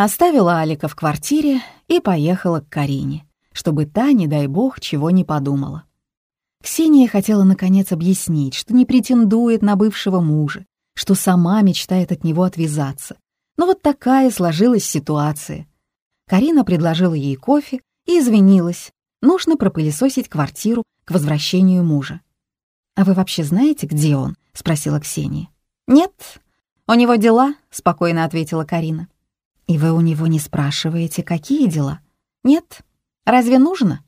Оставила Алика в квартире и поехала к Карине, чтобы та, не дай бог, чего не подумала. Ксения хотела наконец объяснить, что не претендует на бывшего мужа, что сама мечтает от него отвязаться. Но вот такая сложилась ситуация. Карина предложила ей кофе и извинилась. Нужно пропылесосить квартиру к возвращению мужа. «А вы вообще знаете, где он?» — спросила Ксения. «Нет, у него дела», — спокойно ответила Карина. «И вы у него не спрашиваете, какие дела?» «Нет. Разве нужно?»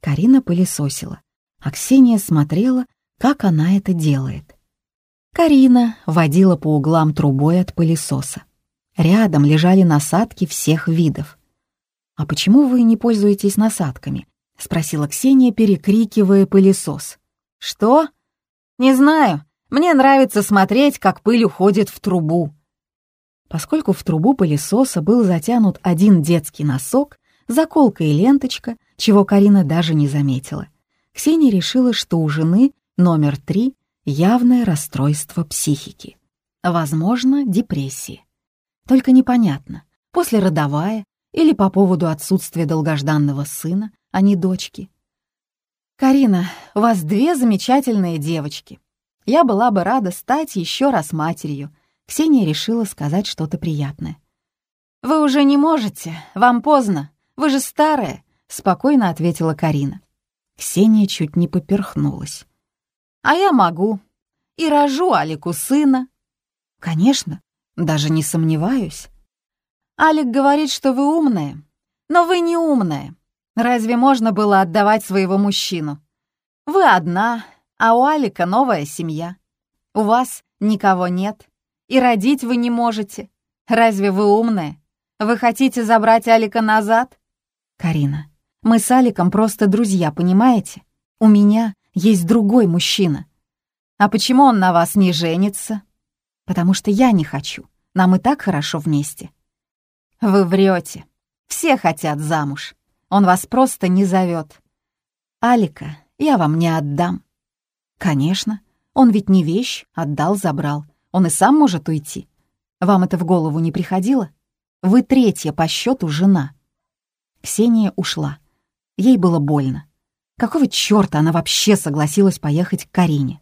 Карина пылесосила, а Ксения смотрела, как она это делает. Карина водила по углам трубой от пылесоса. Рядом лежали насадки всех видов. «А почему вы не пользуетесь насадками?» — спросила Ксения, перекрикивая пылесос. «Что?» «Не знаю. Мне нравится смотреть, как пыль уходит в трубу», Поскольку в трубу пылесоса был затянут один детский носок, заколка и ленточка, чего Карина даже не заметила, Ксения решила, что у жены номер три явное расстройство психики. Возможно, депрессия. Только непонятно, после родовая или по поводу отсутствия долгожданного сына, а не дочки. «Карина, у вас две замечательные девочки. Я была бы рада стать еще раз матерью», Ксения решила сказать что-то приятное. «Вы уже не можете, вам поздно, вы же старая», — спокойно ответила Карина. Ксения чуть не поперхнулась. «А я могу. И рожу Алику сына». «Конечно, даже не сомневаюсь». «Алик говорит, что вы умная, но вы не умная. Разве можно было отдавать своего мужчину? Вы одна, а у Алика новая семья. У вас никого нет. И родить вы не можете. Разве вы умная? Вы хотите забрать Алика назад? Карина, мы с Аликом просто друзья, понимаете? У меня есть другой мужчина. А почему он на вас не женится? Потому что я не хочу. Нам и так хорошо вместе. Вы врете. Все хотят замуж. Он вас просто не зовет. Алика я вам не отдам. Конечно, он ведь не вещь, отдал, забрал. Он и сам может уйти. Вам это в голову не приходило? Вы третья по счету жена. Ксения ушла. Ей было больно. Какого черта она вообще согласилась поехать к Карине?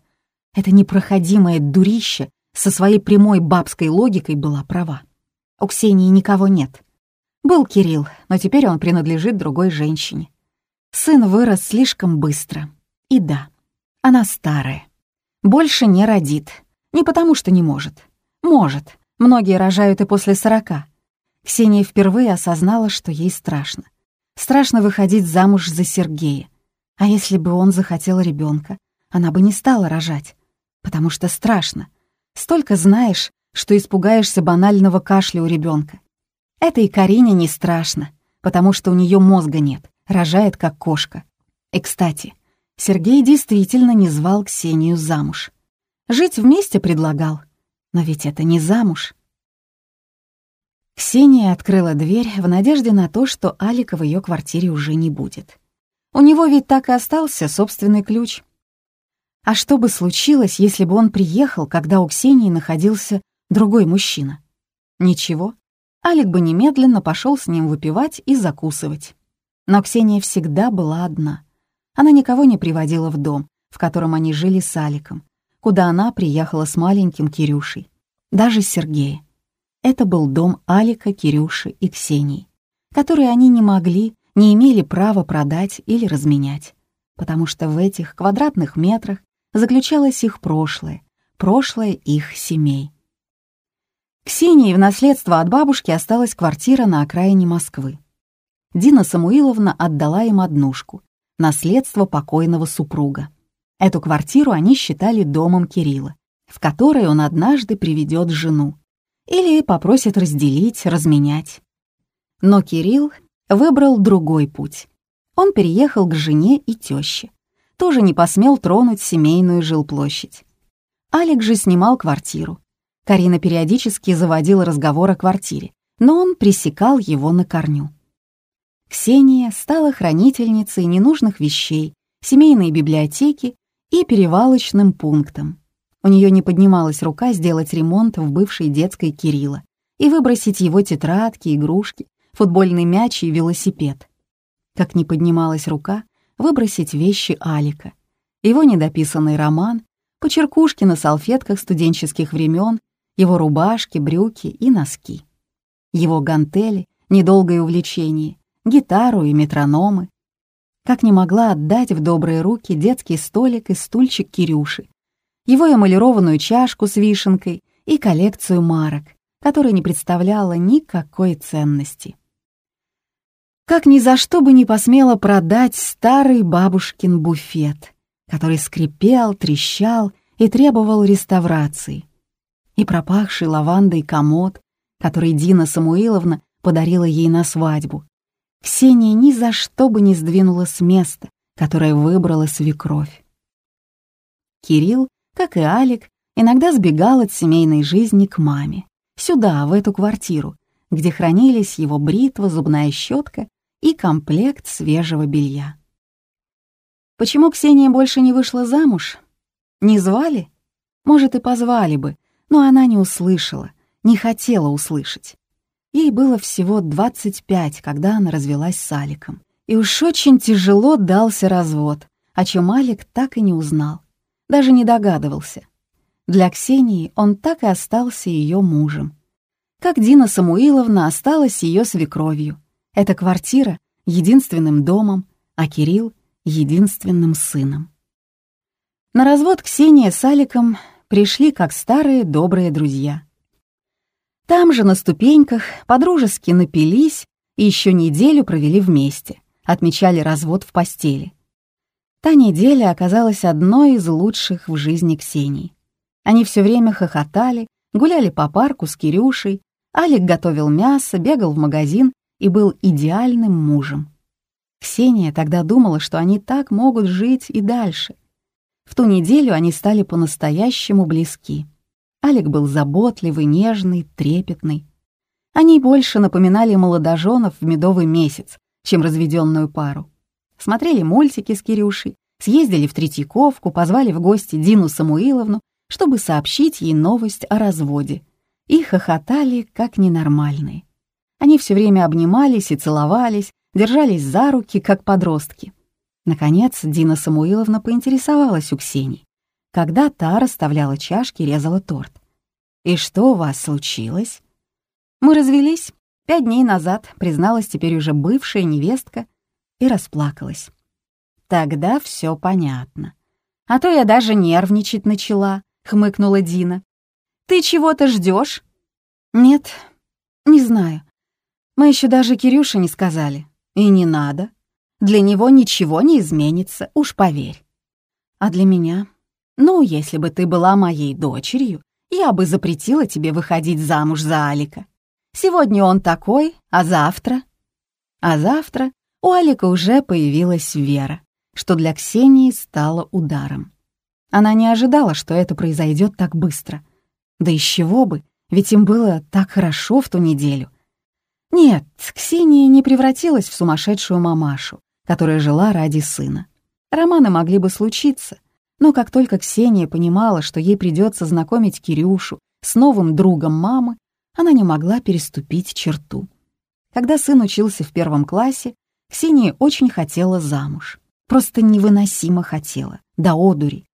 Это непроходимое дурище со своей прямой бабской логикой была права. У Ксении никого нет. Был Кирилл, но теперь он принадлежит другой женщине. Сын вырос слишком быстро. И да, она старая. Больше не родит, не потому, что не может. Может. Многие рожают и после сорока. Ксения впервые осознала, что ей страшно. Страшно выходить замуж за Сергея. А если бы он захотел ребенка, она бы не стала рожать. Потому что страшно. Столько знаешь, что испугаешься банального кашля у ребенка. Это и Карине не страшно, потому что у нее мозга нет, рожает как кошка. И, кстати, Сергей действительно не звал Ксению замуж. Жить вместе предлагал. Но ведь это не замуж. Ксения открыла дверь в надежде на то, что Алика в ее квартире уже не будет. У него ведь так и остался собственный ключ. А что бы случилось, если бы он приехал, когда у Ксении находился другой мужчина? Ничего. Алик бы немедленно пошел с ним выпивать и закусывать. Но Ксения всегда была одна. Она никого не приводила в дом, в котором они жили с Аликом, куда она приехала с маленьким Кирюшей. Даже Сергея. Это был дом Алика, Кирюши и Ксении, который они не могли, не имели права продать или разменять, потому что в этих квадратных метрах заключалось их прошлое, прошлое их семей. Ксении в наследство от бабушки осталась квартира на окраине Москвы. Дина Самуиловна отдала им однушку, наследство покойного супруга. Эту квартиру они считали домом Кирилла, в которой он однажды приведет жену. Или попросит разделить, разменять. Но Кирилл выбрал другой путь. Он переехал к жене и тёще. Тоже не посмел тронуть семейную жилплощадь. Алик же снимал квартиру. Карина периодически заводила разговор о квартире, но он пресекал его на корню. Ксения стала хранительницей ненужных вещей, семейной библиотеки и перевалочным пунктом. У нее не поднималась рука сделать ремонт в бывшей детской Кирилла, и выбросить его тетрадки, игрушки, футбольный мяч и велосипед. Как не поднималась рука, выбросить вещи Алика, его недописанный роман, почеркушки на салфетках студенческих времен, его рубашки, брюки и носки. Его гантели, недолгое увлечение, гитару и метрономы. Как не могла отдать в добрые руки детский столик и стульчик Кирюши, его эмалированную чашку с вишенкой и коллекцию марок, которая не представляла никакой ценности. Как ни за что бы не посмела продать старый бабушкин буфет, который скрипел, трещал и требовал реставрации, и пропахший лавандой комод, который Дина Самуиловна подарила ей на свадьбу. Ксения ни за что бы не сдвинула с места, которое выбрала свекровь. Кирилл, как и Алик, иногда сбегал от семейной жизни к маме, сюда, в эту квартиру, где хранились его бритва, зубная щетка и комплект свежего белья. Почему Ксения больше не вышла замуж? Не звали? Может, и позвали бы, но она не услышала, не хотела услышать. Ей было всего 25, когда она развелась с Аликом. И уж очень тяжело дался развод, о чем Алик так и не узнал, даже не догадывался. Для Ксении он так и остался ее мужем. Как Дина Самуиловна осталась ее свекровью. Эта квартира — единственным домом, а Кирилл — единственным сыном. На развод Ксения с Аликом пришли как старые добрые друзья. Там же на ступеньках подружески напились и еще неделю провели вместе, отмечали развод в постели. Та неделя оказалась одной из лучших в жизни Ксении. Они все время хохотали, гуляли по парку с Кирюшей, Алик готовил мясо, бегал в магазин и был идеальным мужем. Ксения тогда думала, что они так могут жить и дальше. В ту неделю они стали по-настоящему близки. Алик был заботливый, нежный, трепетный. Они больше напоминали молодоженов в медовый месяц, чем разведенную пару. Смотрели мультики с Кирюшей, съездили в Третьяковку, позвали в гости Дину Самуиловну, чтобы сообщить ей новость о разводе. И хохотали, как ненормальные. Они все время обнимались и целовались, держались за руки, как подростки. Наконец, Дина Самуиловна поинтересовалась у Ксении когда та расставляла чашки и резала торт. «И что у вас случилось?» «Мы развелись пять дней назад», призналась теперь уже бывшая невестка и расплакалась. «Тогда все понятно. А то я даже нервничать начала», — хмыкнула Дина. «Ты чего-то ждешь? «Нет, не знаю. Мы еще даже Кирюше не сказали. И не надо. Для него ничего не изменится, уж поверь. А для меня ну, если бы ты была моей дочерью, я бы запретила тебе выходить замуж за Алика. Сегодня он такой, а завтра? А завтра у Алика уже появилась Вера, что для Ксении стало ударом. Она не ожидала, что это произойдет так быстро. Да из чего бы, ведь им было так хорошо в ту неделю. Нет, Ксения не превратилась в сумасшедшую мамашу, которая жила ради сына. Романы могли бы случиться, но как только Ксения понимала, что ей придется знакомить Кирюшу с новым другом мамы, она не могла переступить черту. Когда сын учился в первом классе, Ксения очень хотела замуж. Просто невыносимо хотела, до одури.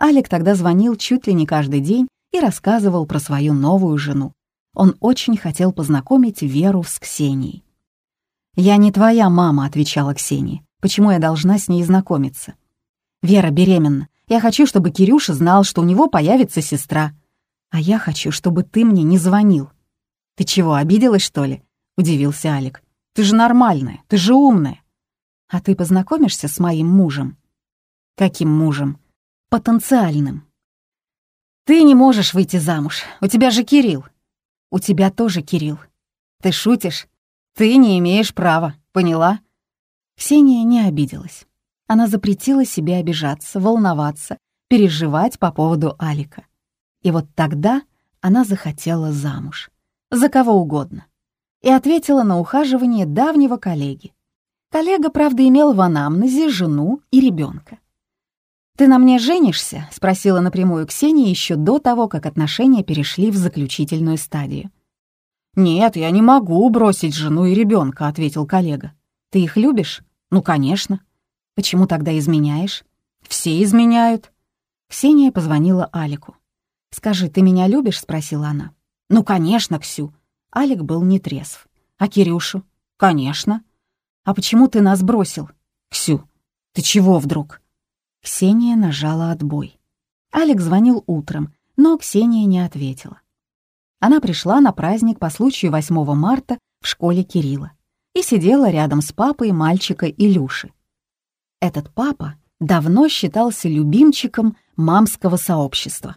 Алик тогда звонил чуть ли не каждый день и рассказывал про свою новую жену. Он очень хотел познакомить Веру с Ксенией. «Я не твоя мама», — отвечала Ксения. «Почему я должна с ней знакомиться?» «Вера беременна. Я хочу, чтобы Кирюша знал, что у него появится сестра. А я хочу, чтобы ты мне не звонил». «Ты чего, обиделась, что ли?» — удивился Алик. «Ты же нормальная, ты же умная». «А ты познакомишься с моим мужем?» «Каким мужем?» «Потенциальным». «Ты не можешь выйти замуж. У тебя же Кирилл». «У тебя тоже Кирилл. Ты шутишь? Ты не имеешь права, поняла?» Ксения не обиделась. Она запретила себе обижаться, волноваться, переживать по поводу Алика. И вот тогда она захотела замуж. За кого угодно. И ответила на ухаживание давнего коллеги. Коллега, правда, имел в анамнезе жену и ребенка. «Ты на мне женишься?» — спросила напрямую Ксения еще до того, как отношения перешли в заключительную стадию. «Нет, я не могу бросить жену и ребенка», — ответил коллега. «Ты их любишь?» «Ну, конечно». «Почему тогда изменяешь?» «Все изменяют». Ксения позвонила Алику. «Скажи, ты меня любишь?» — спросила она. «Ну, конечно, Ксю». Алик был нетрезв. «А Кирюшу?» «Конечно». «А почему ты нас бросил?» «Ксю, ты чего вдруг?» Ксения нажала отбой. Алик звонил утром, но Ксения не ответила. Она пришла на праздник по случаю 8 марта в школе Кирилла и сидела рядом с папой мальчика Илюши. Этот папа давно считался любимчиком мамского сообщества.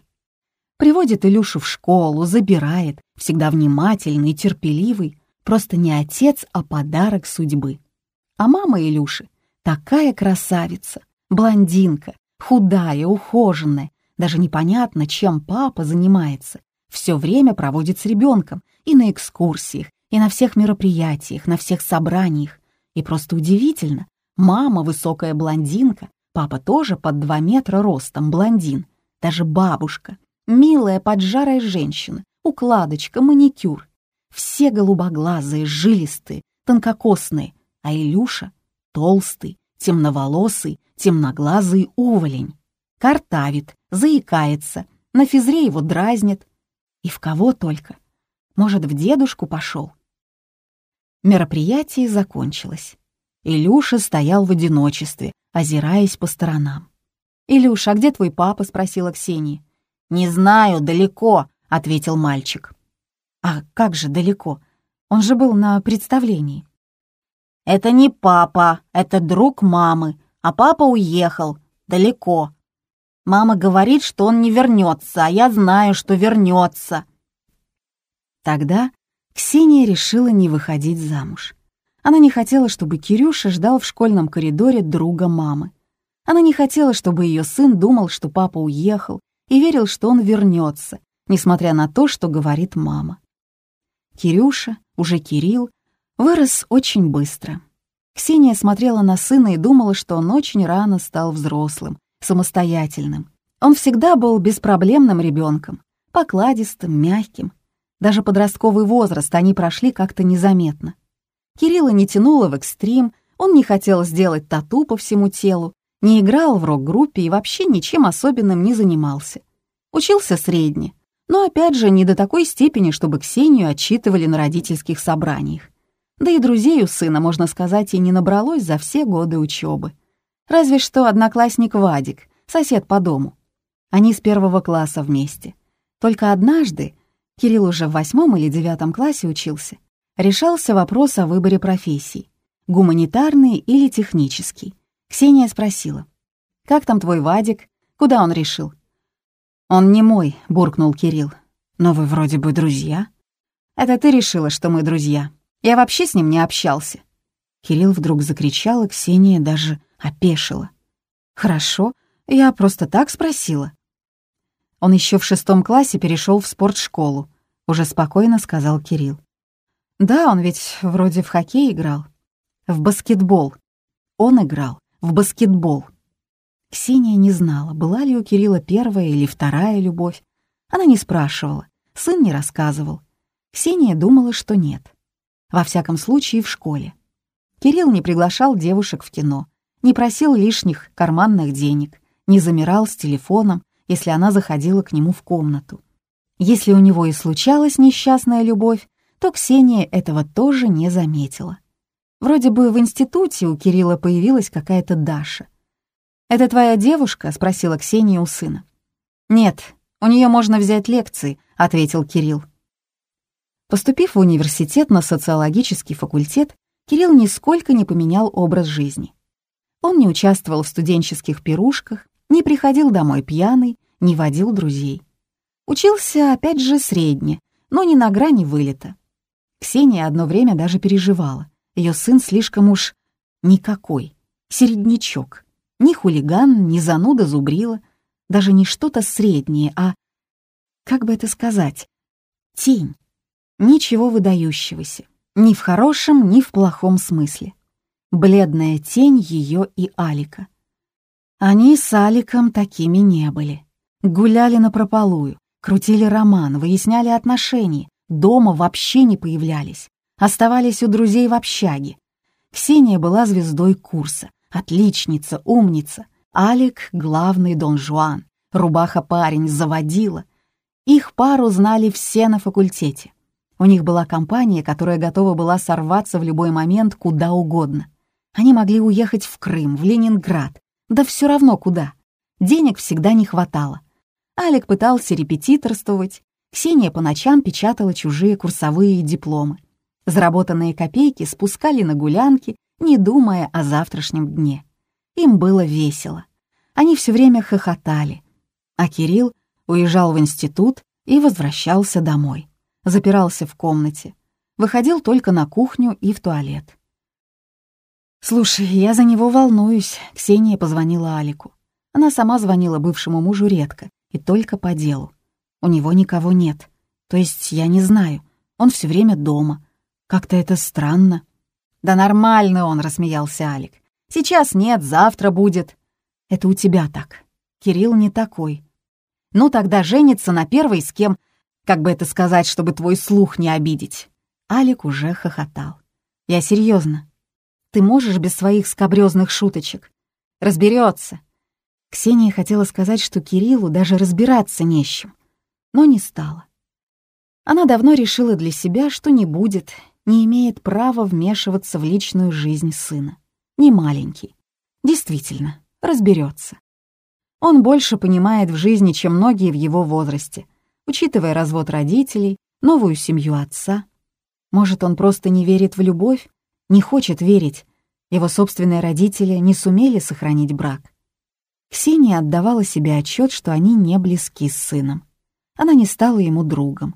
Приводит Илюшу в школу, забирает, всегда внимательный, терпеливый, просто не отец, а подарок судьбы. А мама Илюши такая красавица, блондинка, худая, ухоженная, даже непонятно, чем папа занимается. Все время проводит с ребенком и на экскурсиях, и на всех мероприятиях, на всех собраниях. И просто удивительно, мама высокая блондинка, папа тоже под два метра ростом блондин, даже бабушка, милая поджарая женщина, укладочка, маникюр. Все голубоглазые, жилистые, тонкокосные, а Илюша — толстый, темноволосый, темноглазый уволень. Картавит, заикается, на физре его дразнит. И в кого только. Может, в дедушку пошел. Мероприятие закончилось. Илюша стоял в одиночестве, озираясь по сторонам. «Илюша, а где твой папа?» — спросила Ксения. «Не знаю, далеко», — ответил мальчик. «А как же далеко? Он же был на представлении». «Это не папа, это друг мамы, а папа уехал, далеко. Мама говорит, что он не вернется, а я знаю, что вернется». Тогда Ксения решила не выходить замуж. Она не хотела, чтобы Кирюша ждал в школьном коридоре друга мамы. Она не хотела, чтобы ее сын думал, что папа уехал, и верил, что он вернется, несмотря на то, что говорит мама. Кирюша, уже Кирилл, вырос очень быстро. Ксения смотрела на сына и думала, что он очень рано стал взрослым, самостоятельным. Он всегда был беспроблемным ребенком, покладистым, мягким. Даже подростковый возраст они прошли как-то незаметно. Кирилла не тянуло в экстрим, он не хотел сделать тату по всему телу, не играл в рок-группе и вообще ничем особенным не занимался. Учился средне, но опять же не до такой степени, чтобы Ксению отчитывали на родительских собраниях. Да и друзей у сына, можно сказать, и не набралось за все годы учебы. Разве что одноклассник Вадик, сосед по дому. Они с первого класса вместе. Только однажды Кирилл уже в восьмом или девятом классе учился. Решался вопрос о выборе профессий — гуманитарный или технический. Ксения спросила, «Как там твой Вадик? Куда он решил?» «Он не мой», — буркнул Кирилл. «Но вы вроде бы друзья». «Это ты решила, что мы друзья. Я вообще с ним не общался». Кирилл вдруг закричал, и Ксения даже опешила. «Хорошо, я просто так спросила». Он еще в шестом классе перешел в спортшколу, уже спокойно сказал Кирилл. Да, он ведь вроде в хоккей играл. В баскетбол. Он играл в баскетбол. Ксения не знала, была ли у Кирилла первая или вторая любовь. Она не спрашивала, сын не рассказывал. Ксения думала, что нет. Во всяком случае, в школе. Кирилл не приглашал девушек в кино, не просил лишних карманных денег, не замирал с телефоном, если она заходила к нему в комнату. Если у него и случалась несчастная любовь, то Ксения этого тоже не заметила. Вроде бы в институте у Кирилла появилась какая-то Даша. «Это твоя девушка?» — спросила Ксения у сына. «Нет, у нее можно взять лекции», — ответил Кирилл. Поступив в университет на социологический факультет, Кирилл нисколько не поменял образ жизни. Он не участвовал в студенческих пирушках, не приходил домой пьяный, не водил друзей. Учился, опять же, средне, но не на грани вылета. Ксения одно время даже переживала. Ее сын слишком уж никакой, середнячок. Ни хулиган, ни зануда зубрила, даже не что-то среднее, а, как бы это сказать, тень. Ничего выдающегося, ни в хорошем, ни в плохом смысле. Бледная тень ее и Алика. Они с Аликом такими не были. Гуляли напропалую, крутили роман, выясняли отношения, дома вообще не появлялись, оставались у друзей в общаге. Ксения была звездой курса, отличница, умница. Алик — главный Дон Жуан, рубаха-парень, заводила. Их пару знали все на факультете. У них была компания, которая готова была сорваться в любой момент куда угодно. Они могли уехать в Крым, в Ленинград, да все равно куда. Денег всегда не хватало. Алик пытался репетиторствовать, Ксения по ночам печатала чужие курсовые дипломы. Заработанные копейки спускали на гулянки, не думая о завтрашнем дне. Им было весело. Они все время хохотали. А Кирилл уезжал в институт и возвращался домой. Запирался в комнате. Выходил только на кухню и в туалет. «Слушай, я за него волнуюсь», — Ксения позвонила Алику. Она сама звонила бывшему мужу редко и только по делу. У него никого нет. То есть я не знаю. Он все время дома. Как-то это странно. «Да нормально он», — рассмеялся Алик. «Сейчас нет, завтра будет». «Это у тебя так. Кирилл не такой». «Ну тогда женится на первой с кем, как бы это сказать, чтобы твой слух не обидеть». Алик уже хохотал. «Я серьезно. Ты можешь без своих скобрёзных шуточек? Разберется. Ксения хотела сказать, что Кириллу даже разбираться не с чем, но не стала. Она давно решила для себя, что не будет, не имеет права вмешиваться в личную жизнь сына. Не маленький. Действительно, разберется. Он больше понимает в жизни, чем многие в его возрасте, учитывая развод родителей, новую семью отца. Может, он просто не верит в любовь, не хочет верить. Его собственные родители не сумели сохранить брак. Ксения отдавала себе отчет, что они не близки с сыном. Она не стала ему другом.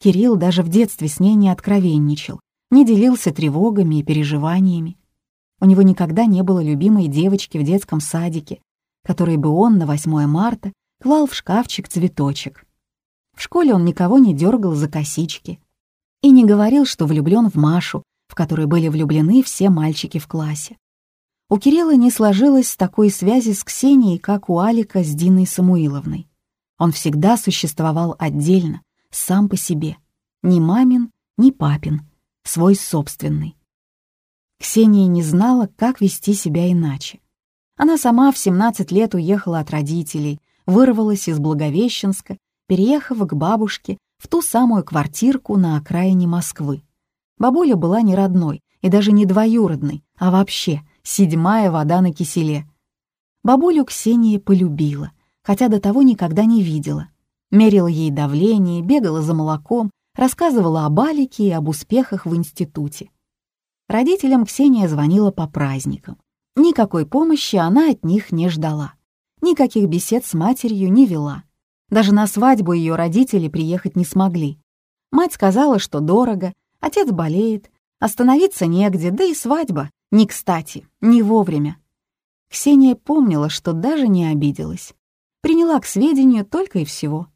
Кирилл даже в детстве с ней не откровенничал, не делился тревогами и переживаниями. У него никогда не было любимой девочки в детском садике, которой бы он на 8 марта клал в шкафчик цветочек. В школе он никого не дергал за косички и не говорил, что влюблен в Машу, в который были влюблены все мальчики в классе. У Кирилла не сложилось такой связи с Ксенией, как у Алика с Диной Самуиловной. Он всегда существовал отдельно, сам по себе. Ни мамин, ни папин, свой собственный. Ксения не знала, как вести себя иначе. Она сама в 17 лет уехала от родителей, вырвалась из Благовещенска, переехав к бабушке в ту самую квартирку на окраине Москвы. Бабуля была не родной и даже не двоюродной, а вообще седьмая вода на киселе. Бабулю Ксения полюбила, хотя до того никогда не видела. Мерила ей давление, бегала за молоком, рассказывала о балике и об успехах в институте. Родителям Ксения звонила по праздникам. Никакой помощи она от них не ждала. Никаких бесед с матерью не вела. Даже на свадьбу ее родители приехать не смогли. Мать сказала, что дорого, Отец болеет, остановиться негде, да и свадьба не кстати, не вовремя. Ксения помнила, что даже не обиделась. Приняла к сведению только и всего.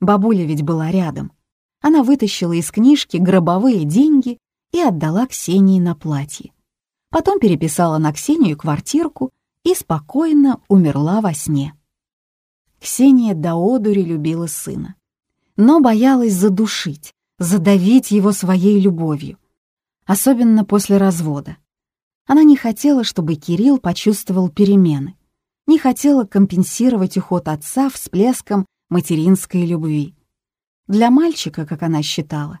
Бабуля ведь была рядом. Она вытащила из книжки гробовые деньги и отдала Ксении на платье. Потом переписала на Ксению квартирку и спокойно умерла во сне. Ксения до одури любила сына, но боялась задушить, задавить его своей любовью, особенно после развода. Она не хотела, чтобы Кирилл почувствовал перемены, не хотела компенсировать уход отца всплеском материнской любви. Для мальчика, как она считала,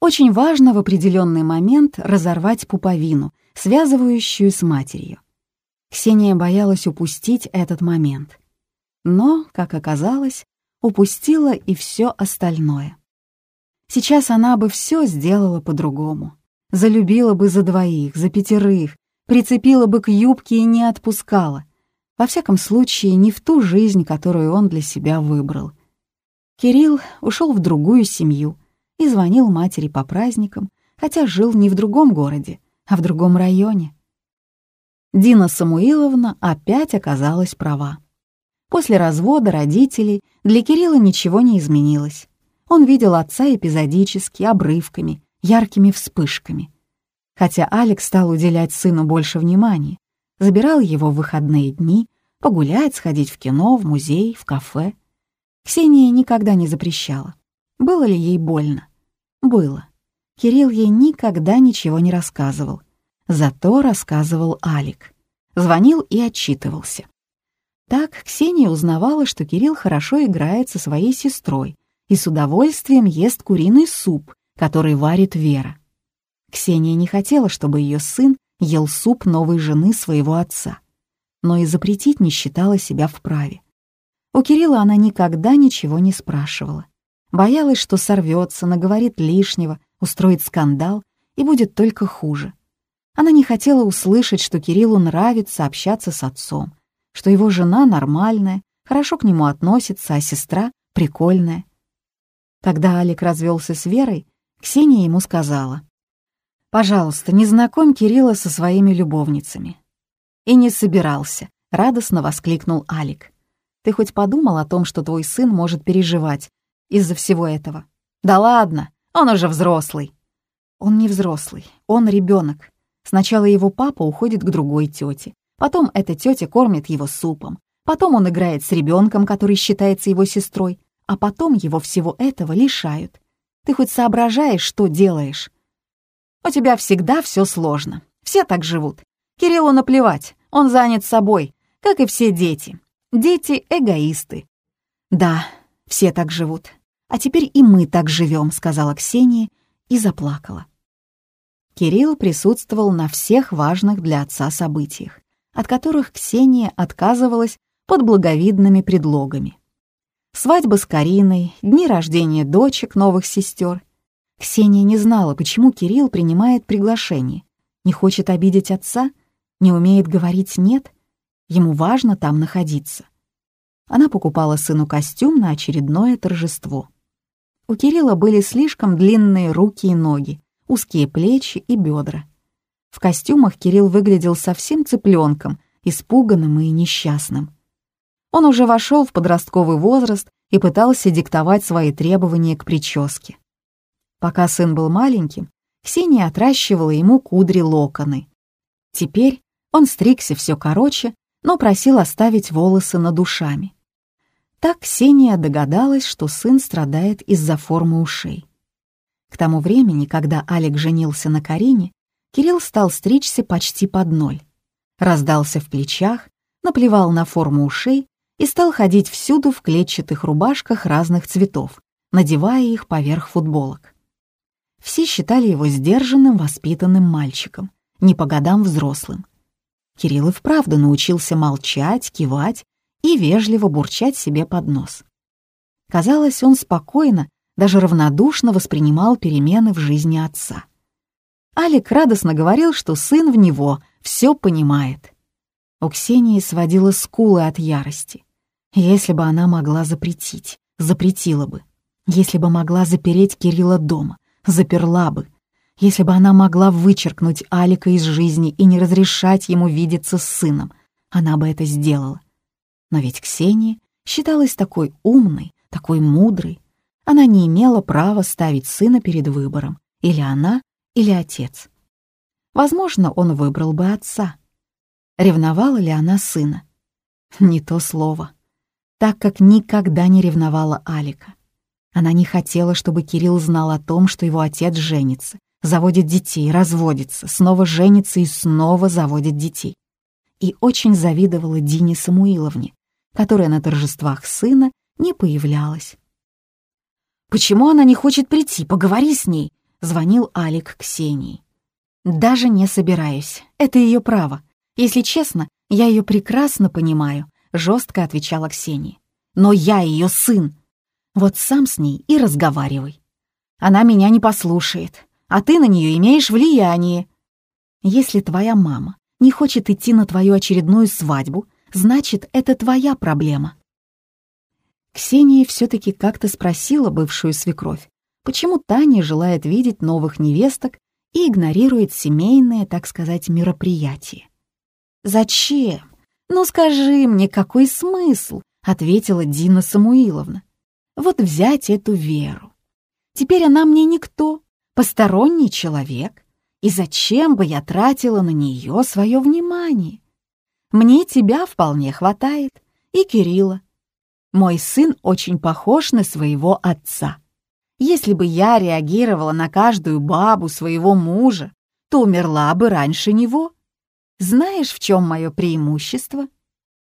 очень важно в определенный момент разорвать пуповину, связывающую с матерью. Ксения боялась упустить этот момент. Но, как оказалось, упустила и все остальное. Сейчас она бы все сделала по-другому. Залюбила бы за двоих, за пятерых, прицепила бы к юбке и не отпускала. Во всяком случае, не в ту жизнь, которую он для себя выбрал. Кирилл ушел в другую семью и звонил матери по праздникам, хотя жил не в другом городе, а в другом районе. Дина Самуиловна опять оказалась права. После развода родителей для Кирилла ничего не изменилось. Он видел отца эпизодически, обрывками, яркими вспышками. Хотя Алекс стал уделять сыну больше внимания, забирал его в выходные дни, погулять, сходить в кино, в музей, в кафе. Ксения никогда не запрещала. Было ли ей больно? Было. Кирилл ей никогда ничего не рассказывал. Зато рассказывал Алик. Звонил и отчитывался. Так Ксения узнавала, что Кирилл хорошо играет со своей сестрой и с удовольствием ест куриный суп, который варит Вера. Ксения не хотела, чтобы ее сын ел суп новой жены своего отца, но и запретить не считала себя вправе. У Кирилла она никогда ничего не спрашивала. Боялась, что сорвется, наговорит лишнего, устроит скандал и будет только хуже. Она не хотела услышать, что Кириллу нравится общаться с отцом, что его жена нормальная, хорошо к нему относится, а сестра прикольная. Когда Алик развелся с Верой, Ксения ему сказала, «Пожалуйста, не знакомь Кирилла со своими любовницами». «И не собирался», — радостно воскликнул Алик. «Ты хоть подумал о том, что твой сын может переживать из-за всего этого?» «Да ладно, он уже взрослый». «Он не взрослый, он ребенок. Сначала его папа уходит к другой тете, потом эта тетя кормит его супом, потом он играет с ребенком, который считается его сестрой, а потом его всего этого лишают. Ты хоть соображаешь, что делаешь? У тебя всегда все сложно. Все так живут. Кириллу наплевать, он занят собой, как и все дети. Дети — эгоисты. Да, все так живут. А теперь и мы так живем, сказала Ксения и заплакала. Кирилл присутствовал на всех важных для отца событиях, от которых Ксения отказывалась под благовидными предлогами. Свадьба с Кариной, дни рождения дочек новых сестер, Ксения не знала, почему Кирилл принимает приглашение. Не хочет обидеть отца? Не умеет говорить «нет»? Ему важно там находиться. Она покупала сыну костюм на очередное торжество. У Кирилла были слишком длинные руки и ноги, узкие плечи и бедра. В костюмах Кирилл выглядел совсем цыпленком, испуганным и несчастным. Он уже вошел в подростковый возраст и пытался диктовать свои требования к прическе. Пока сын был маленьким, Ксения отращивала ему кудри-локоны. Теперь он стригся все короче, но просил оставить волосы над ушами. Так Ксения догадалась, что сын страдает из-за формы ушей. К тому времени, когда Алик женился на Карине, Кирилл стал стричься почти под ноль. Раздался в плечах, наплевал на форму ушей и стал ходить всюду в клетчатых рубашках разных цветов, надевая их поверх футболок. Все считали его сдержанным, воспитанным мальчиком, не по годам взрослым. Кирилл и вправду научился молчать, кивать и вежливо бурчать себе под нос. Казалось, он спокойно, даже равнодушно воспринимал перемены в жизни отца. Алик радостно говорил, что сын в него все понимает. У Ксении сводила скулы от ярости. Если бы она могла запретить, запретила бы. Если бы могла запереть Кирилла дома, заперла бы. Если бы она могла вычеркнуть Алика из жизни и не разрешать ему видеться с сыном, она бы это сделала. Но ведь Ксения считалась такой умной, такой мудрой. Она не имела права ставить сына перед выбором. Или она, или отец. Возможно, он выбрал бы отца. Ревновала ли она сына? Не то слово. Так как никогда не ревновала Алика. Она не хотела, чтобы Кирилл знал о том, что его отец женится, заводит детей, разводится, снова женится и снова заводит детей. И очень завидовала Дине Самуиловне, которая на торжествах сына не появлялась. «Почему она не хочет прийти? Поговори с ней!» — звонил Алик Ксении. «Даже не собираюсь. Это ее право. Если честно, я ее прекрасно понимаю», — жестко отвечала Ксения. «Но я ее сын. Вот сам с ней и разговаривай. Она меня не послушает, а ты на нее имеешь влияние. Если твоя мама не хочет идти на твою очередную свадьбу, значит, это твоя проблема. Ксения все-таки как-то спросила бывшую свекровь, почему Таня желает видеть новых невесток и игнорирует семейные, так сказать, мероприятия. «Зачем? Ну скажи мне, какой смысл?» — ответила Дина Самуиловна. Вот взять эту Веру. Теперь она мне никто, посторонний человек. И зачем бы я тратила на нее свое внимание? Мне тебя вполне хватает, и Кирилла. Мой сын очень похож на своего отца. Если бы я реагировала на каждую бабу своего мужа, то умерла бы раньше него. Знаешь, в чем мое преимущество?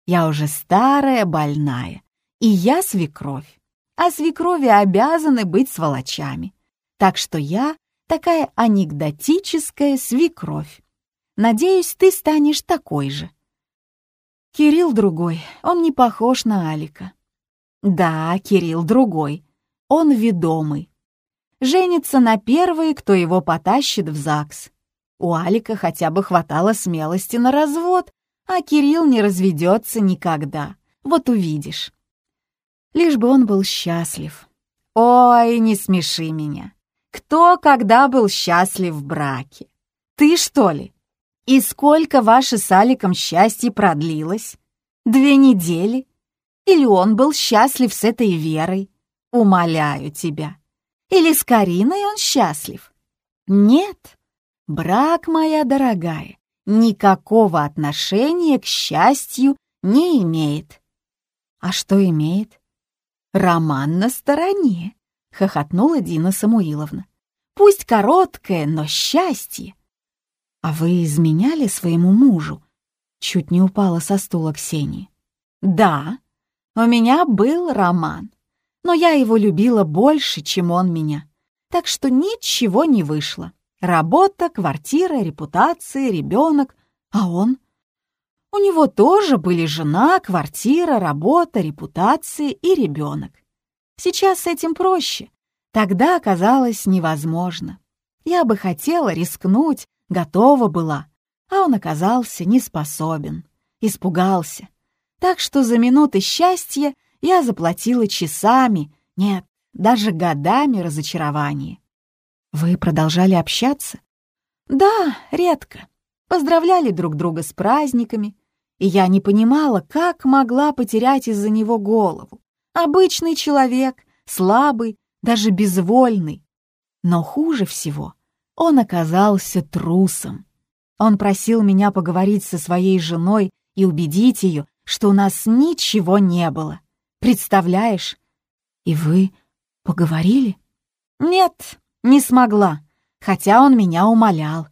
Я уже старая, больная, и я свекровь, а свекрови обязаны быть сволочами. Так что я такая анекдотическая свекровь. Надеюсь, ты станешь такой же. Кирилл другой, он не похож на Алика. Да, Кирилл другой, он ведомый. Женится на первой, кто его потащит в ЗАГС. У Алика хотя бы хватало смелости на развод, а Кирилл не разведется никогда. Вот увидишь. Лишь бы он был счастлив. Ой, не смеши меня. Кто когда был счастлив в браке? Ты, что ли? И сколько ваше с Аликом счастье продлилось? Две недели? Или он был счастлив с этой Верой? Умоляю тебя. Или с Кариной он счастлив? Нет. Брак, моя дорогая, никакого отношения к счастью не имеет. А что имеет? Роман на стороне хохотнула Дина Самуиловна. Пусть короткое, но счастье. А вы изменяли своему мужу? Чуть не упала со стула Ксении. Да, у меня был роман, но я его любила больше, чем он меня. Так что ничего не вышло. Работа, квартира, репутация, ребенок. А он? У него тоже были жена, квартира, работа, репутация и ребенок. Сейчас с этим проще. Тогда оказалось невозможно. Я бы хотела рискнуть, готова была, а он оказался не способен, испугался. Так что за минуты счастья я заплатила часами, нет, даже годами разочарования. Вы продолжали общаться? Да, редко. Поздравляли друг друга с праздниками, и я не понимала, как могла потерять из-за него голову. Обычный человек, слабый, даже безвольный. Но хуже всего, он оказался трусом. Он просил меня поговорить со своей женой и убедить ее, что у нас ничего не было. Представляешь? И вы поговорили? Нет, не смогла, хотя он меня умолял.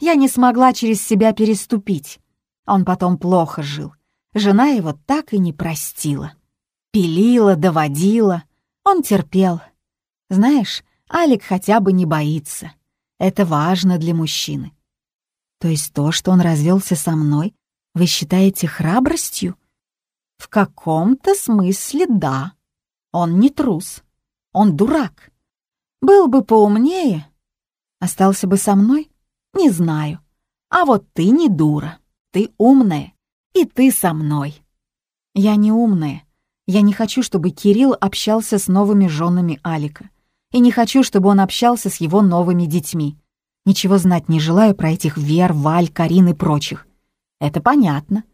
Я не смогла через себя переступить. Он потом плохо жил. Жена его так и не простила. Пилила, доводила. Он терпел. Знаешь, Алик хотя бы не боится. Это важно для мужчины. То есть то, что он развелся со мной, вы считаете храбростью? В каком-то смысле да. Он не трус. Он дурак. Был бы поумнее. Остался бы со мной? Не знаю. А вот ты не дура. Ты умная. И ты со мной. Я не умная. Я не хочу, чтобы Кирилл общался с новыми женами Алика. И не хочу, чтобы он общался с его новыми детьми. Ничего знать не желаю про этих Вер, Валь, Карин и прочих. Это понятно.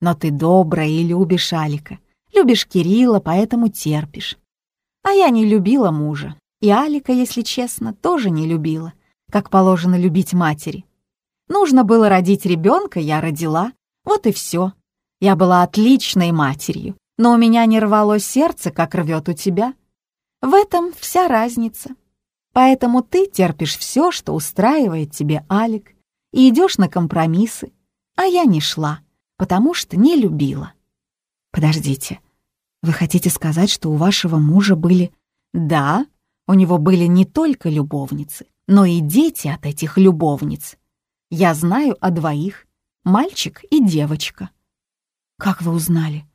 Но ты добрая и любишь Алика. Любишь Кирилла, поэтому терпишь. А я не любила мужа. И Алика, если честно, тоже не любила, как положено любить матери. Нужно было родить ребенка, я родила. Вот и все. Я была отличной матерью но у меня не рвалось сердце, как рвет у тебя. В этом вся разница. Поэтому ты терпишь все, что устраивает тебе Алик, и идешь на компромиссы, а я не шла, потому что не любила. Подождите, вы хотите сказать, что у вашего мужа были... Да, у него были не только любовницы, но и дети от этих любовниц. Я знаю о двоих, мальчик и девочка. Как вы узнали?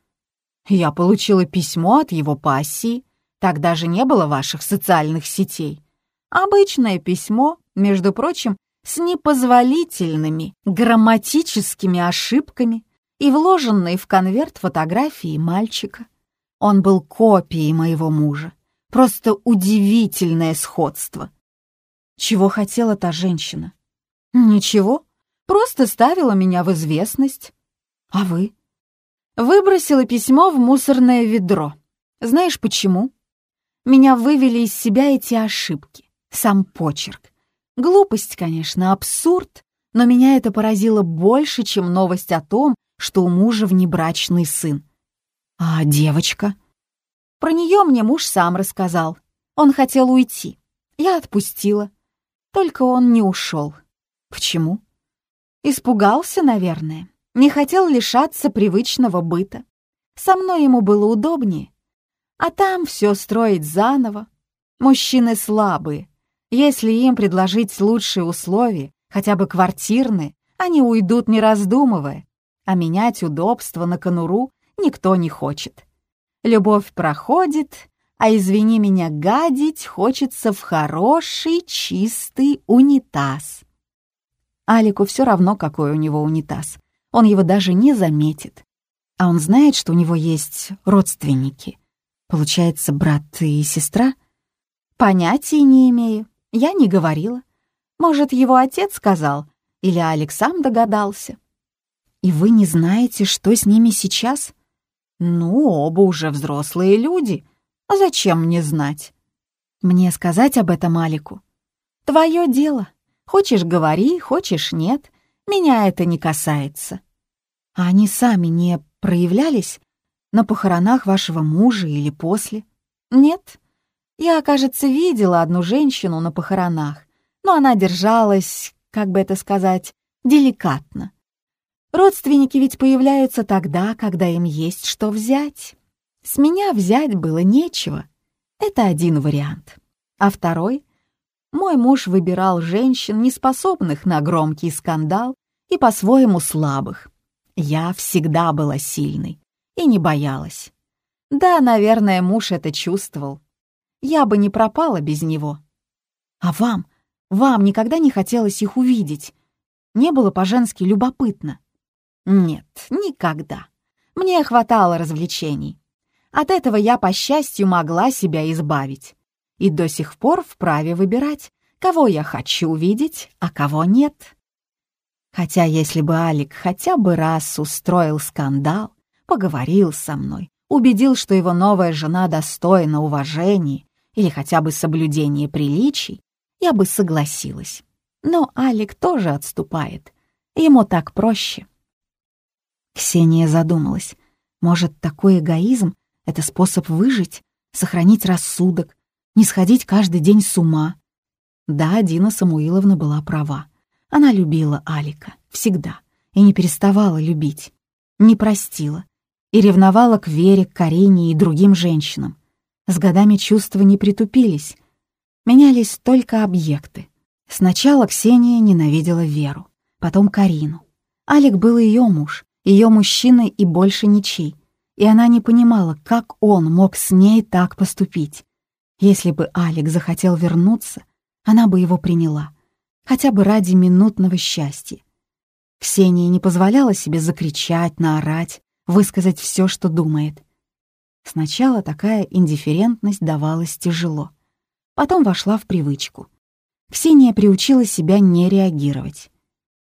Я получила письмо от его пассии. Тогда же не было ваших социальных сетей. Обычное письмо, между прочим, с непозволительными грамматическими ошибками и вложенной в конверт фотографии мальчика. Он был копией моего мужа. Просто удивительное сходство. Чего хотела та женщина? Ничего, просто ставила меня в известность. А вы? Выбросила письмо в мусорное ведро. Знаешь почему? Меня вывели из себя эти ошибки. Сам почерк. Глупость, конечно, абсурд, но меня это поразило больше, чем новость о том, что у мужа внебрачный сын. А девочка? Про нее мне муж сам рассказал. Он хотел уйти. Я отпустила. Только он не ушел. Почему? Испугался, наверное. Не хотел лишаться привычного быта. Со мной ему было удобнее. А там все строить заново. Мужчины слабые. Если им предложить лучшие условия, хотя бы квартирные, они уйдут не раздумывая. А менять удобство на конуру никто не хочет. Любовь проходит, а извини меня, гадить хочется в хороший чистый унитаз. Алику все равно, какой у него унитаз. Он его даже не заметит. А он знает, что у него есть родственники. Получается, брат и сестра? Понятия не имею. Я не говорила. Может, его отец сказал, или Алекс сам догадался. И вы не знаете, что с ними сейчас? Ну, оба уже взрослые люди — а зачем мне знать? Мне сказать об этом Алику? Твое дело. Хочешь — говори, хочешь — нет. Меня это не касается. А они сами не проявлялись на похоронах вашего мужа или после? Нет. Я, кажется, видела одну женщину на похоронах, но она держалась, как бы это сказать, деликатно. Родственники ведь появляются тогда, когда им есть что взять. С меня взять было нечего. Это один вариант. А второй — мой муж выбирал женщин, неспособных на громкий скандал и по-своему слабых. Я всегда была сильной и не боялась. Да, наверное, муж это чувствовал. Я бы не пропала без него. А вам? Вам никогда не хотелось их увидеть? Не было по-женски любопытно? Нет, никогда. Мне хватало развлечений. От этого я, по счастью, могла себя избавить. И до сих пор вправе выбирать, кого я хочу видеть, а кого нет. Хотя если бы Алик хотя бы раз устроил скандал, поговорил со мной, убедил, что его новая жена достойна уважения или хотя бы соблюдения приличий, я бы согласилась. Но Алик тоже отступает. Ему так проще. Ксения задумалась. Может, такой эгоизм это способ выжить, сохранить рассудок, не сходить каждый день с ума. Да, Дина Самуиловна была права. Она любила Алика, всегда, и не переставала любить. Не простила. И ревновала к Вере, к Карине и другим женщинам. С годами чувства не притупились. Менялись только объекты. Сначала Ксения ненавидела Веру, потом Карину. Алик был ее муж, ее мужчина и больше ничей и она не понимала, как он мог с ней так поступить. Если бы Алик захотел вернуться, она бы его приняла, хотя бы ради минутного счастья. Ксения не позволяла себе закричать, наорать, высказать все, что думает. Сначала такая индифферентность давалась тяжело, потом вошла в привычку. Ксения приучила себя не реагировать.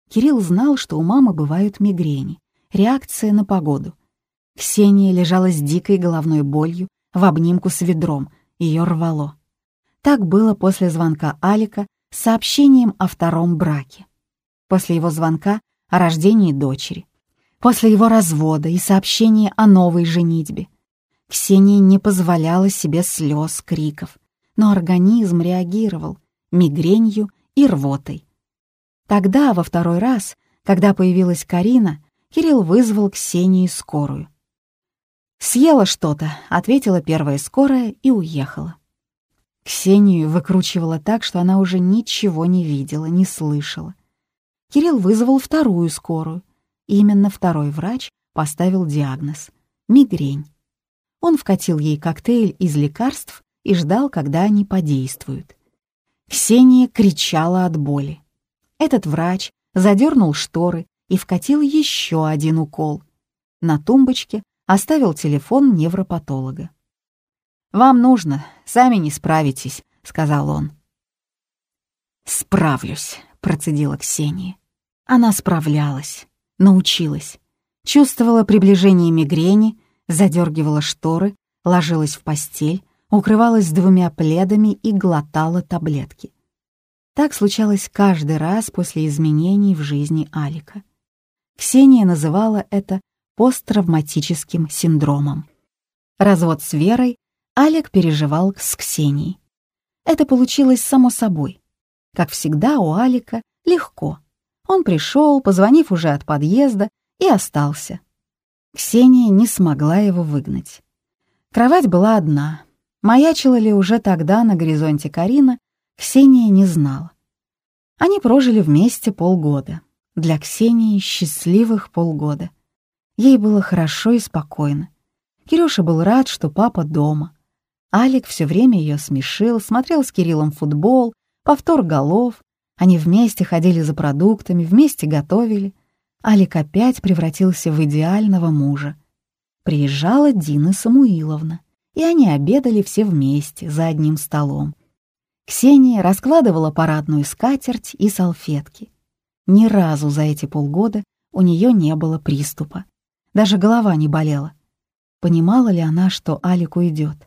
Кирилл знал, что у мамы бывают мигрени, реакция на погоду — Ксения лежала с дикой головной болью в обнимку с ведром, ее рвало. Так было после звонка Алика с сообщением о втором браке. После его звонка о рождении дочери. После его развода и сообщения о новой женитьбе. Ксения не позволяла себе слез, криков, но организм реагировал мигренью и рвотой. Тогда, во второй раз, когда появилась Карина, Кирилл вызвал Ксении скорую. «Съела что-то», — ответила первая скорая и уехала. Ксению выкручивала так, что она уже ничего не видела, не слышала. Кирилл вызвал вторую скорую. И именно второй врач поставил диагноз — мигрень. Он вкатил ей коктейль из лекарств и ждал, когда они подействуют. Ксения кричала от боли. Этот врач задернул шторы и вкатил еще один укол. На тумбочке оставил телефон невропатолога. «Вам нужно, сами не справитесь», — сказал он. «Справлюсь», — процедила Ксения. Она справлялась, научилась, чувствовала приближение мигрени, задергивала шторы, ложилась в постель, укрывалась двумя пледами и глотала таблетки. Так случалось каждый раз после изменений в жизни Алика. Ксения называла это посттравматическим синдромом. Развод с Верой Алик переживал с Ксенией. Это получилось само собой. Как всегда у Алика легко. Он пришел, позвонив уже от подъезда, и остался. Ксения не смогла его выгнать. Кровать была одна. Маячила ли уже тогда на горизонте Карина, Ксения не знала. Они прожили вместе полгода. Для Ксении счастливых полгода. Ей было хорошо и спокойно. Кирюша был рад, что папа дома. Алик все время ее смешил, смотрел с Кириллом футбол, повтор голов. Они вместе ходили за продуктами, вместе готовили. Алик опять превратился в идеального мужа. Приезжала Дина Самуиловна, и они обедали все вместе за одним столом. Ксения раскладывала парадную скатерть и салфетки. Ни разу за эти полгода у нее не было приступа. Даже голова не болела. Понимала ли она, что Алик уйдет?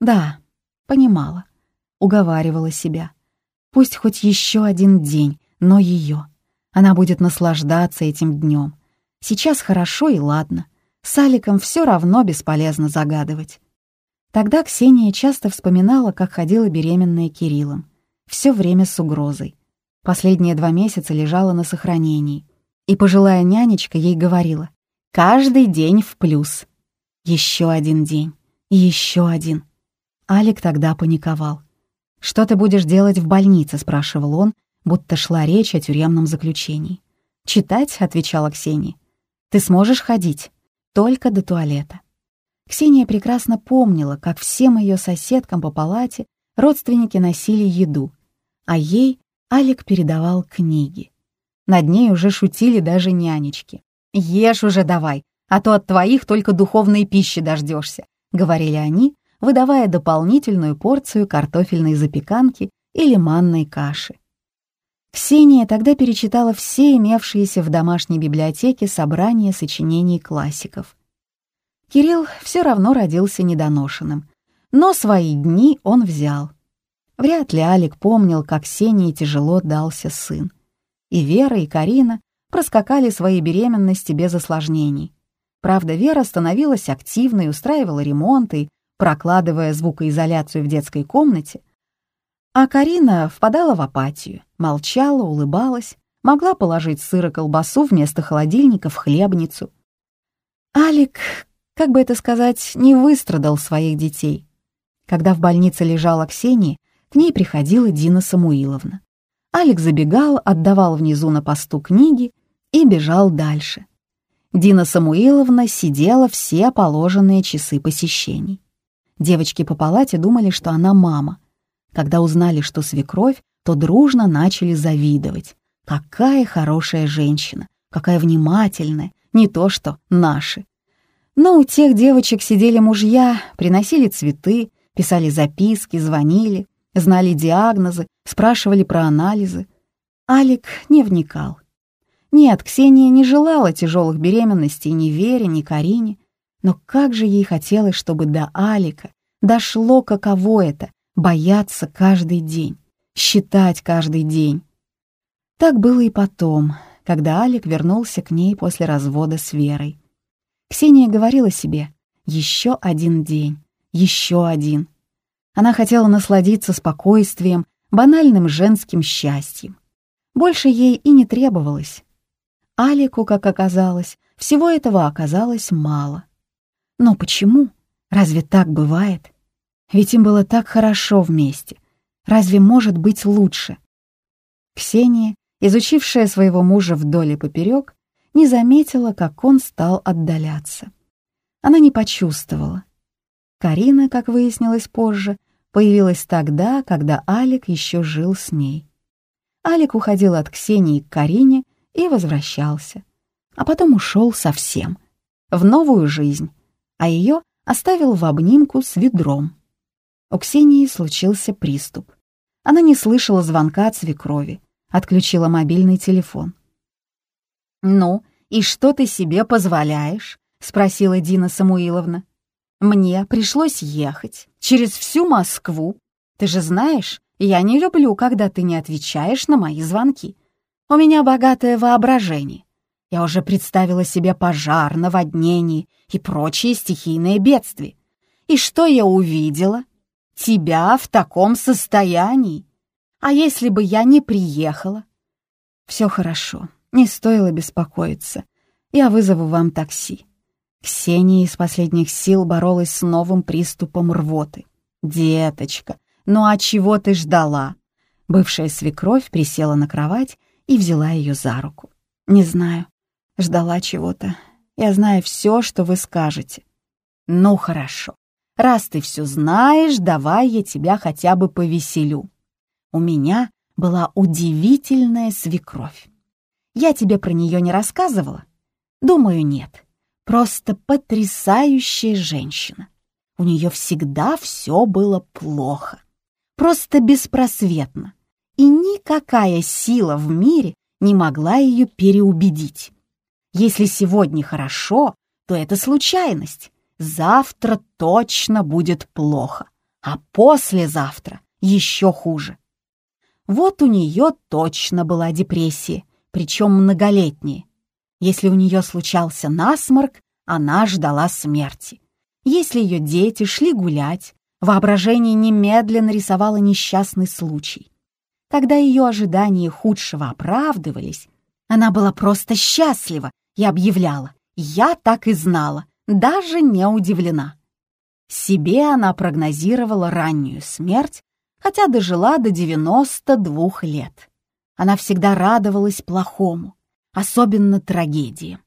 Да, понимала. Уговаривала себя. Пусть хоть еще один день, но ее. Она будет наслаждаться этим днем. Сейчас хорошо и ладно. С Аликом все равно бесполезно загадывать. Тогда Ксения часто вспоминала, как ходила беременная Кириллом. Все время с угрозой. Последние два месяца лежала на сохранении. И пожилая нянечка ей говорила, «Каждый день в плюс». Еще один день. Еще один. Алик тогда паниковал. «Что ты будешь делать в больнице?» — спрашивал он, будто шла речь о тюремном заключении. «Читать?» — отвечала Ксения. «Ты сможешь ходить? Только до туалета». Ксения прекрасно помнила, как всем ее соседкам по палате родственники носили еду, а ей Алик передавал книги. Над ней уже шутили даже нянечки. «Ешь уже давай, а то от твоих только духовной пищи дождешься», — говорили они, выдавая дополнительную порцию картофельной запеканки или манной каши. Ксения тогда перечитала все имевшиеся в домашней библиотеке собрания сочинений классиков. Кирилл все равно родился недоношенным, но свои дни он взял. Вряд ли Алик помнил, как Ксении тяжело дался сын. И Вера, и Карина проскакали свои беременности без осложнений. Правда, Вера становилась активной, устраивала ремонты прокладывая звукоизоляцию в детской комнате, а Карина впадала в апатию, молчала, улыбалась, могла положить сыр и колбасу вместо холодильника в хлебницу. Алик, как бы это сказать, не выстрадал своих детей. Когда в больнице лежала Ксения, к ней приходила Дина Самуиловна. Алик забегал, отдавал внизу на посту книги и бежал дальше. Дина Самуиловна сидела все положенные часы посещений. Девочки по палате думали, что она мама. Когда узнали, что свекровь, то дружно начали завидовать. Какая хорошая женщина, какая внимательная, не то что наши. Но у тех девочек сидели мужья, приносили цветы, писали записки, звонили, знали диагнозы, спрашивали про анализы. Алик не вникал. Нет, Ксения не желала тяжелых беременностей ни Вере, ни Карине. Но как же ей хотелось, чтобы до Алика дошло, каково это — бояться каждый день, считать каждый день. Так было и потом, когда Алик вернулся к ней после развода с Верой. Ксения говорила себе «Еще один день, еще один». Она хотела насладиться спокойствием, банальным женским счастьем. Больше ей и не требовалось. Алику, как оказалось, всего этого оказалось мало. Но почему? Разве так бывает? Ведь им было так хорошо вместе. Разве может быть лучше? Ксения, изучившая своего мужа вдоль и поперек, не заметила, как он стал отдаляться. Она не почувствовала. Карина, как выяснилось позже, появилась тогда, когда Алик еще жил с ней. Алик уходил от Ксении к Карине и возвращался, а потом ушел совсем, в новую жизнь, а ее оставил в обнимку с ведром. У Ксении случился приступ. Она не слышала звонка от свекрови, отключила мобильный телефон. «Ну, и что ты себе позволяешь?» — спросила Дина Самуиловна. «Мне пришлось ехать через всю Москву. Ты же знаешь, я не люблю, когда ты не отвечаешь на мои звонки. У меня богатое воображение. Я уже представила себе пожар, наводнение и прочие стихийные бедствия. И что я увидела? Тебя в таком состоянии. А если бы я не приехала? Все хорошо, не стоило беспокоиться. Я вызову вам такси. Ксения из последних сил боролась с новым приступом рвоты. «Деточка, ну а чего ты ждала?» Бывшая свекровь присела на кровать и взяла ее за руку. «Не знаю. Ждала чего-то. Я знаю все, что вы скажете». «Ну хорошо. Раз ты все знаешь, давай я тебя хотя бы повеселю. У меня была удивительная свекровь. Я тебе про нее не рассказывала? Думаю, нет. Просто потрясающая женщина. У нее всегда все было плохо. Просто беспросветно. И никакая сила в мире не могла ее переубедить. Если сегодня хорошо, то это случайность. Завтра точно будет плохо, а послезавтра еще хуже. Вот у нее точно была депрессия, причем многолетняя. Если у нее случался насморк, она ждала смерти. Если ее дети шли гулять, воображение немедленно рисовало несчастный случай. Когда ее ожидания худшего оправдывались, она была просто счастлива и объявляла «Я так и знала, даже не удивлена». Себе она прогнозировала раннюю смерть, хотя дожила до 92 лет. Она всегда радовалась плохому, особенно трагедии.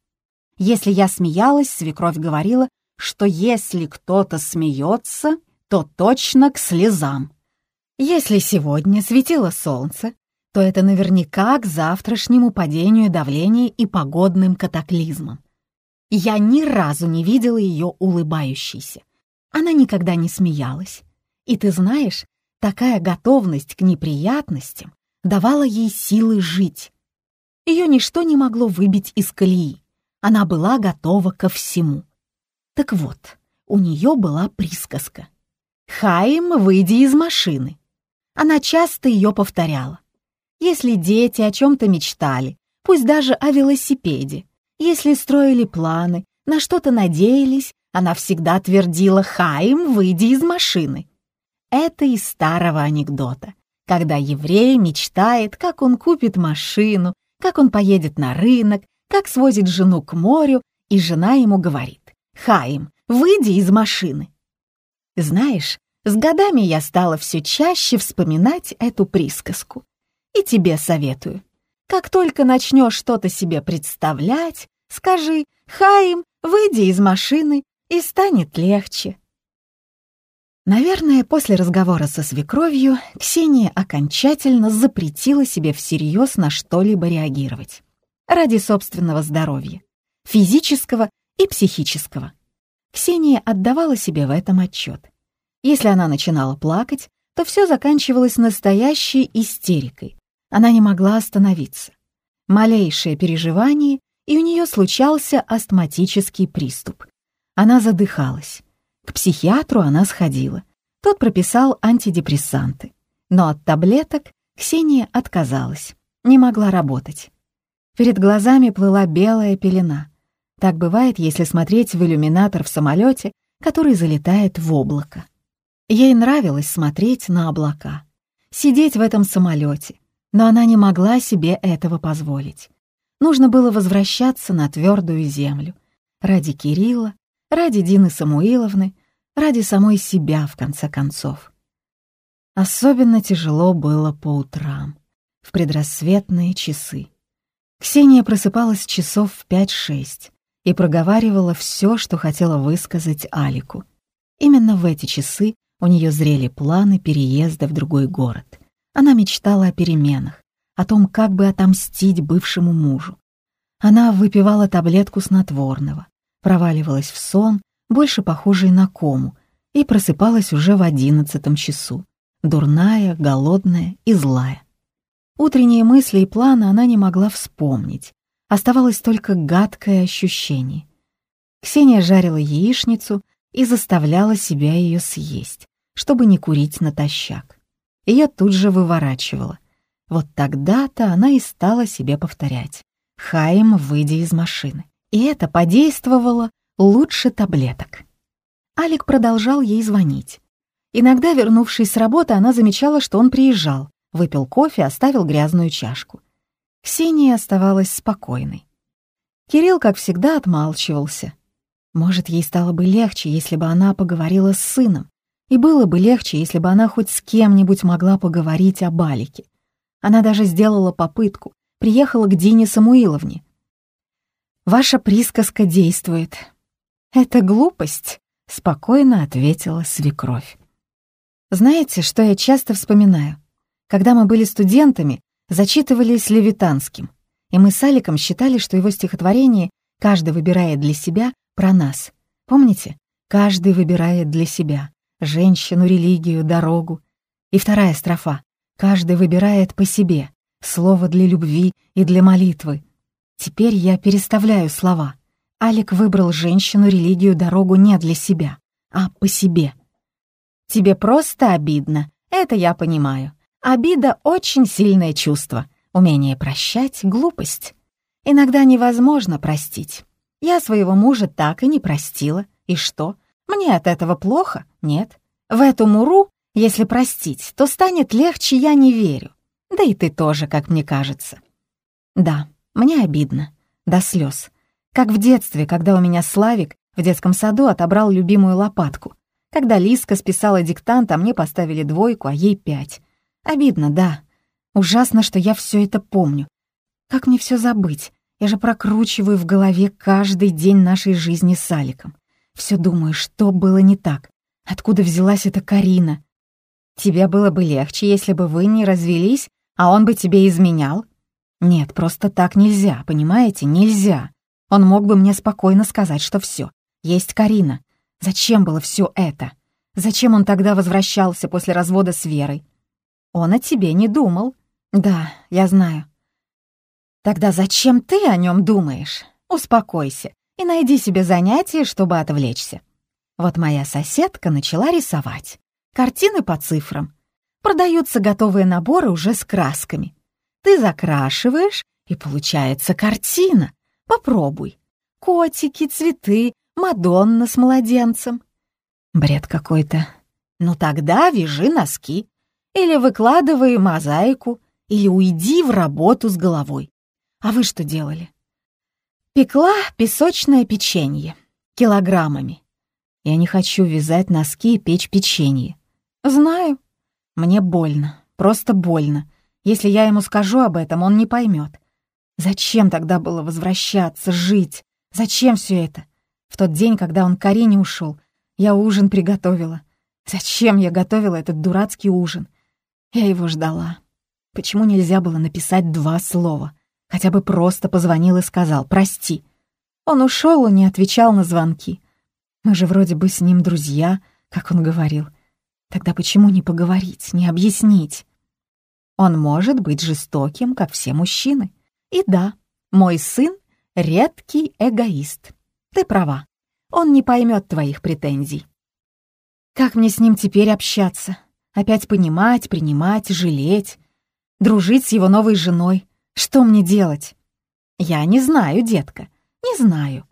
Если я смеялась, свекровь говорила, что если кто-то смеется, то точно к слезам. Если сегодня светило солнце, то это наверняка к завтрашнему падению давления и погодным катаклизмам. Я ни разу не видела ее улыбающейся. Она никогда не смеялась. И ты знаешь, такая готовность к неприятностям давала ей силы жить. Ее ничто не могло выбить из колеи. Она была готова ко всему. Так вот, у нее была присказка. «Хаим, выйди из машины». Она часто ее повторяла. Если дети о чем-то мечтали, пусть даже о велосипеде, если строили планы, на что-то надеялись, она всегда твердила «Хаим, выйди из машины». Это из старого анекдота, когда еврей мечтает, как он купит машину, как он поедет на рынок, как свозит жену к морю, и жена ему говорит Хаим, выйди из машины. Знаешь, с годами я стала все чаще вспоминать эту присказку. И тебе советую. Как только начнешь что-то себе представлять, скажи «Хаим, выйди из машины», и станет легче. Наверное, после разговора со свекровью Ксения окончательно запретила себе всерьез на что-либо реагировать. Ради собственного здоровья, физического и психического. Ксения отдавала себе в этом отчет. Если она начинала плакать, то все заканчивалось настоящей истерикой. Она не могла остановиться. Малейшее переживание, и у нее случался астматический приступ. Она задыхалась. К психиатру она сходила. Тот прописал антидепрессанты. Но от таблеток Ксения отказалась, не могла работать. Перед глазами плыла белая пелена. Так бывает, если смотреть в иллюминатор в самолете, который залетает в облако. Ей нравилось смотреть на облака, сидеть в этом самолете, но она не могла себе этого позволить. Нужно было возвращаться на твердую землю. Ради Кирилла, ради Дины Самуиловны, ради самой себя, в конце концов. Особенно тяжело было по утрам, в предрассветные часы. Ксения просыпалась часов в пять-шесть, и проговаривала все, что хотела высказать Алику. Именно в эти часы у нее зрели планы переезда в другой город. Она мечтала о переменах, о том, как бы отомстить бывшему мужу. Она выпивала таблетку снотворного, проваливалась в сон, больше похожий на кому, и просыпалась уже в одиннадцатом часу, дурная, голодная и злая. Утренние мысли и планы она не могла вспомнить, Оставалось только гадкое ощущение. Ксения жарила яичницу и заставляла себя ее съесть, чтобы не курить натощак. Ее тут же выворачивала. Вот тогда-то она и стала себе повторять. «Хаим, выйди из машины». И это подействовало лучше таблеток. Алик продолжал ей звонить. Иногда, вернувшись с работы, она замечала, что он приезжал, выпил кофе, оставил грязную чашку. Ксения оставалась спокойной. Кирилл, как всегда, отмалчивался. Может, ей стало бы легче, если бы она поговорила с сыном, и было бы легче, если бы она хоть с кем-нибудь могла поговорить о Балике. Она даже сделала попытку, приехала к Дине Самуиловне. «Ваша присказка действует». «Это глупость», — спокойно ответила свекровь. «Знаете, что я часто вспоминаю? Когда мы были студентами, зачитывались Левитанским, и мы с Аликом считали, что его стихотворение «Каждый выбирает для себя» про нас. Помните? Каждый выбирает для себя женщину, религию, дорогу. И вторая строфа. Каждый выбирает по себе слово для любви и для молитвы. Теперь я переставляю слова. Алик выбрал женщину, религию, дорогу не для себя, а по себе. Тебе просто обидно, это я понимаю. Обида — очень сильное чувство. Умение прощать — глупость. Иногда невозможно простить. Я своего мужа так и не простила. И что? Мне от этого плохо? Нет. В эту муру, если простить, то станет легче, я не верю. Да и ты тоже, как мне кажется. Да, мне обидно. До слез. Как в детстве, когда у меня Славик в детском саду отобрал любимую лопатку. Когда Лиска списала диктант, а мне поставили двойку, а ей пять. Обидно, да. Ужасно, что я все это помню. Как мне все забыть? Я же прокручиваю в голове каждый день нашей жизни с Аликом. Все думаю, что было не так. Откуда взялась эта Карина? Тебе было бы легче, если бы вы не развелись, а он бы тебе изменял? Нет, просто так нельзя, понимаете? Нельзя. Он мог бы мне спокойно сказать, что все. Есть Карина. Зачем было все это? Зачем он тогда возвращался после развода с Верой? Он о тебе не думал. Да, я знаю. Тогда зачем ты о нем думаешь? Успокойся и найди себе занятие, чтобы отвлечься. Вот моя соседка начала рисовать. Картины по цифрам. Продаются готовые наборы уже с красками. Ты закрашиваешь, и получается картина. Попробуй. Котики, цветы, Мадонна с младенцем. Бред какой-то. Ну тогда вяжи носки. Или выкладывай мозаику, или уйди в работу с головой. А вы что делали? Пекла песочное печенье. Килограммами. Я не хочу вязать носки и печь печенье. Знаю. Мне больно. Просто больно. Если я ему скажу об этом, он не поймет. Зачем тогда было возвращаться, жить? Зачем все это? В тот день, когда он к Карине ушел, я ужин приготовила. Зачем я готовила этот дурацкий ужин? Я его ждала. Почему нельзя было написать два слова? Хотя бы просто позвонил и сказал «прости». Он ушел и не отвечал на звонки. Мы же вроде бы с ним друзья, как он говорил. Тогда почему не поговорить, не объяснить? Он может быть жестоким, как все мужчины. И да, мой сын — редкий эгоист. Ты права, он не поймет твоих претензий. Как мне с ним теперь общаться? Опять понимать, принимать, жалеть, дружить с его новой женой, что мне делать? Я не знаю, детка, не знаю.